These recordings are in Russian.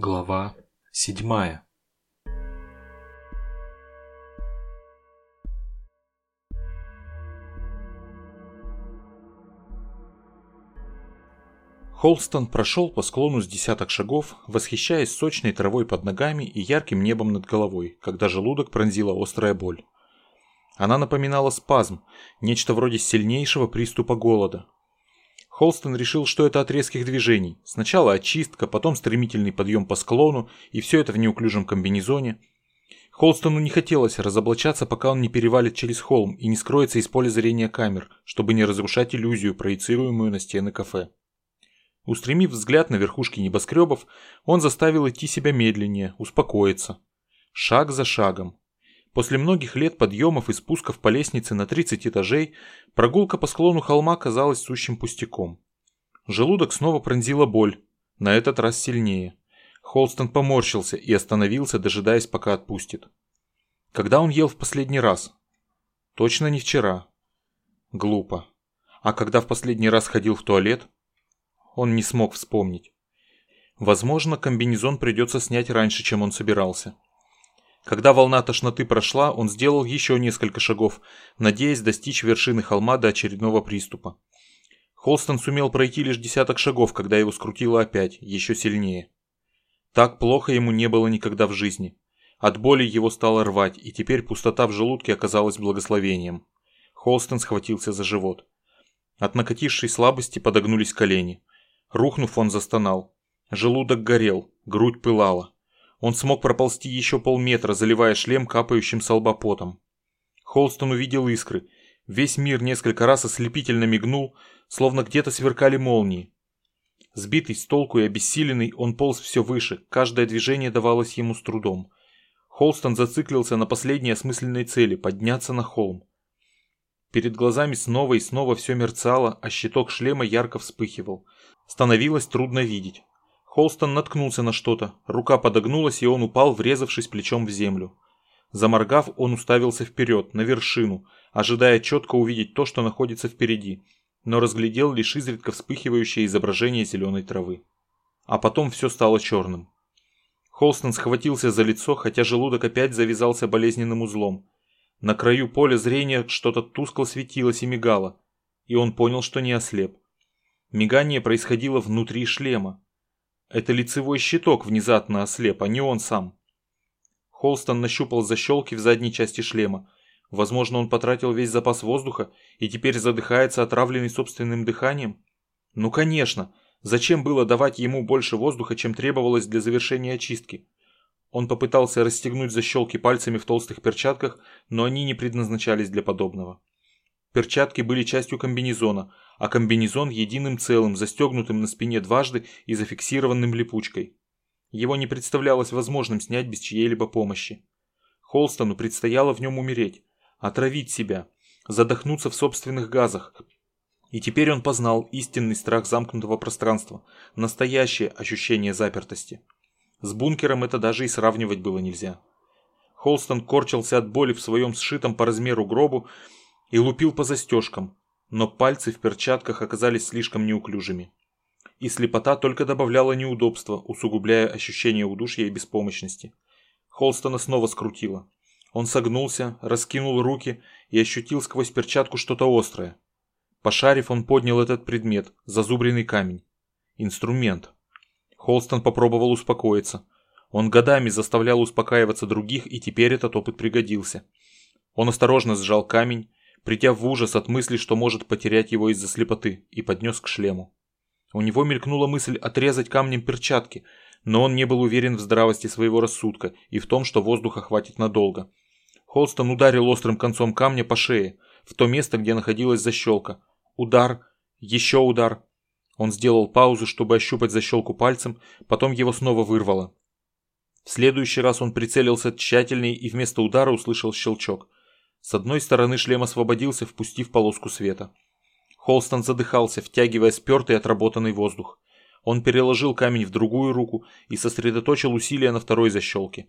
Глава седьмая Холстон прошел по склону с десяток шагов, восхищаясь сочной травой под ногами и ярким небом над головой, когда желудок пронзила острая боль. Она напоминала спазм, нечто вроде сильнейшего приступа голода, Холстон решил, что это от резких движений. Сначала очистка, потом стремительный подъем по склону, и все это в неуклюжем комбинезоне. Холстону не хотелось разоблачаться, пока он не перевалит через холм и не скроется из поля зрения камер, чтобы не разрушать иллюзию, проецируемую на стены кафе. Устремив взгляд на верхушки небоскребов, он заставил идти себя медленнее, успокоиться. Шаг за шагом, После многих лет подъемов и спусков по лестнице на 30 этажей, прогулка по склону холма казалась сущим пустяком. Желудок снова пронзила боль, на этот раз сильнее. Холстон поморщился и остановился, дожидаясь, пока отпустит. Когда он ел в последний раз? Точно не вчера. Глупо. А когда в последний раз ходил в туалет? Он не смог вспомнить. Возможно, комбинезон придется снять раньше, чем он собирался. Когда волна тошноты прошла, он сделал еще несколько шагов, надеясь достичь вершины холма до очередного приступа. Холстон сумел пройти лишь десяток шагов, когда его скрутило опять, еще сильнее. Так плохо ему не было никогда в жизни. От боли его стало рвать, и теперь пустота в желудке оказалась благословением. Холстон схватился за живот. От накатившей слабости подогнулись колени. Рухнув, он застонал. Желудок горел, грудь пылала. Он смог проползти еще полметра, заливая шлем капающим с лба потом. Холстон увидел искры. Весь мир несколько раз ослепительно мигнул, словно где-то сверкали молнии. Сбитый с толку и обессиленный, он полз все выше, каждое движение давалось ему с трудом. Холстон зациклился на последней осмысленной цели – подняться на холм. Перед глазами снова и снова все мерцало, а щиток шлема ярко вспыхивал. Становилось трудно видеть. Холстон наткнулся на что-то, рука подогнулась, и он упал, врезавшись плечом в землю. Заморгав, он уставился вперед, на вершину, ожидая четко увидеть то, что находится впереди, но разглядел лишь изредка вспыхивающее изображение зеленой травы. А потом все стало черным. Холстон схватился за лицо, хотя желудок опять завязался болезненным узлом. На краю поля зрения что-то тускло светилось и мигало, и он понял, что не ослеп. Мигание происходило внутри шлема. Это лицевой щиток внезапно ослеп, а не он сам. Холстон нащупал защелки в задней части шлема. Возможно, он потратил весь запас воздуха и теперь задыхается, отравленный собственным дыханием? Ну конечно, зачем было давать ему больше воздуха, чем требовалось для завершения очистки? Он попытался расстегнуть защелки пальцами в толстых перчатках, но они не предназначались для подобного. Перчатки были частью комбинезона, а комбинезон единым целым, застегнутым на спине дважды и зафиксированным липучкой. Его не представлялось возможным снять без чьей-либо помощи. Холстону предстояло в нем умереть, отравить себя, задохнуться в собственных газах. И теперь он познал истинный страх замкнутого пространства, настоящее ощущение запертости. С бункером это даже и сравнивать было нельзя. Холстон корчился от боли в своем сшитом по размеру гробу и лупил по застежкам, но пальцы в перчатках оказались слишком неуклюжими. И слепота только добавляла неудобства, усугубляя ощущение удушья и беспомощности. Холстона снова скрутило. Он согнулся, раскинул руки и ощутил сквозь перчатку что-то острое. Пошарив, он поднял этот предмет, зазубренный камень. Инструмент. Холстон попробовал успокоиться. Он годами заставлял успокаиваться других, и теперь этот опыт пригодился. Он осторожно сжал камень, придя в ужас от мысли, что может потерять его из-за слепоты, и поднес к шлему. У него мелькнула мысль отрезать камнем перчатки, но он не был уверен в здравости своего рассудка и в том, что воздуха хватит надолго. Холстон ударил острым концом камня по шее, в то место, где находилась защелка. Удар, еще удар. Он сделал паузу, чтобы ощупать защелку пальцем, потом его снова вырвало. В следующий раз он прицелился тщательней и вместо удара услышал щелчок. С одной стороны шлем освободился, впустив полоску света. Холстон задыхался, втягивая спертый отработанный воздух. Он переложил камень в другую руку и сосредоточил усилия на второй защелке.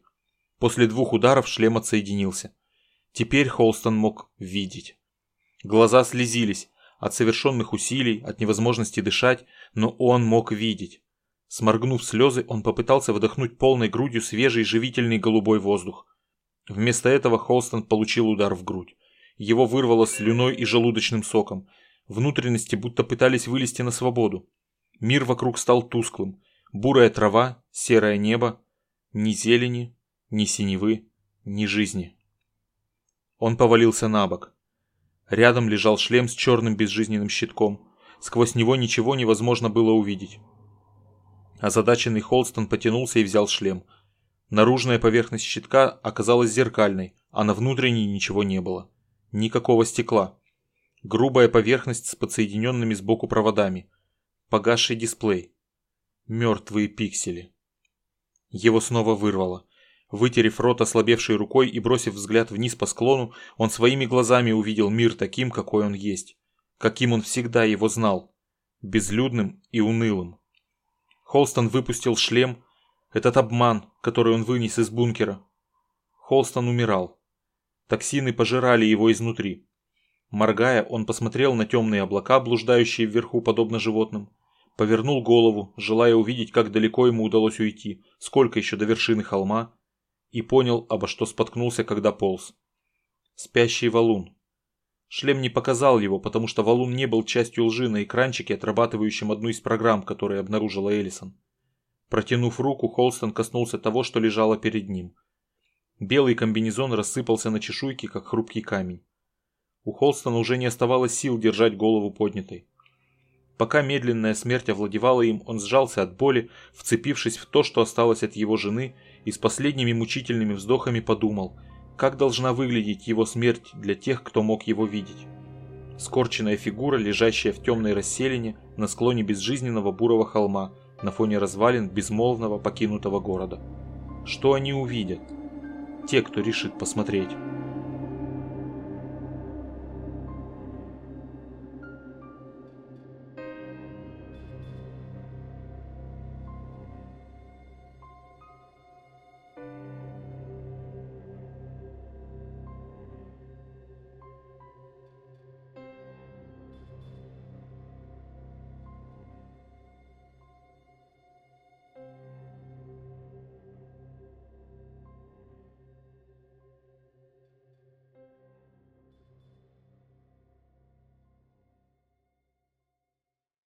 После двух ударов шлем отсоединился. Теперь Холстон мог видеть. Глаза слезились от совершенных усилий, от невозможности дышать, но он мог видеть. Сморгнув слезы, он попытался вдохнуть полной грудью свежий живительный голубой воздух. Вместо этого Холстон получил удар в грудь. Его вырвало слюной и желудочным соком. Внутренности будто пытались вылезти на свободу. Мир вокруг стал тусклым. Бурая трава, серое небо. Ни зелени, ни синевы, ни жизни. Он повалился на бок. Рядом лежал шлем с черным безжизненным щитком. Сквозь него ничего невозможно было увидеть. Озадаченный Холстон потянулся и взял шлем. Наружная поверхность щитка оказалась зеркальной, а на внутренней ничего не было. Никакого стекла. Грубая поверхность с подсоединенными сбоку проводами. Погасший дисплей. Мертвые пиксели. Его снова вырвало. Вытерев рот ослабевшей рукой и бросив взгляд вниз по склону, он своими глазами увидел мир таким, какой он есть. Каким он всегда его знал. Безлюдным и унылым. Холстон выпустил шлем, этот обман, который он вынес из бункера. Холстон умирал. Токсины пожирали его изнутри. Моргая, он посмотрел на темные облака, блуждающие вверху, подобно животным. Повернул голову, желая увидеть, как далеко ему удалось уйти, сколько еще до вершины холма, и понял, обо что споткнулся, когда полз. Спящий валун. Шлем не показал его, потому что валун не был частью лжи на экранчике, отрабатывающем одну из программ, которые обнаружила Элисон. Протянув руку, Холстон коснулся того, что лежало перед ним. Белый комбинезон рассыпался на чешуйки, как хрупкий камень. У Холстона уже не оставалось сил держать голову поднятой. Пока медленная смерть овладевала им, он сжался от боли, вцепившись в то, что осталось от его жены, и с последними мучительными вздохами подумал – как должна выглядеть его смерть для тех, кто мог его видеть? Скорченная фигура, лежащая в темной расселине на склоне безжизненного бурого холма, на фоне развалин безмолвного покинутого города. Что они увидят? Те, кто решит посмотреть.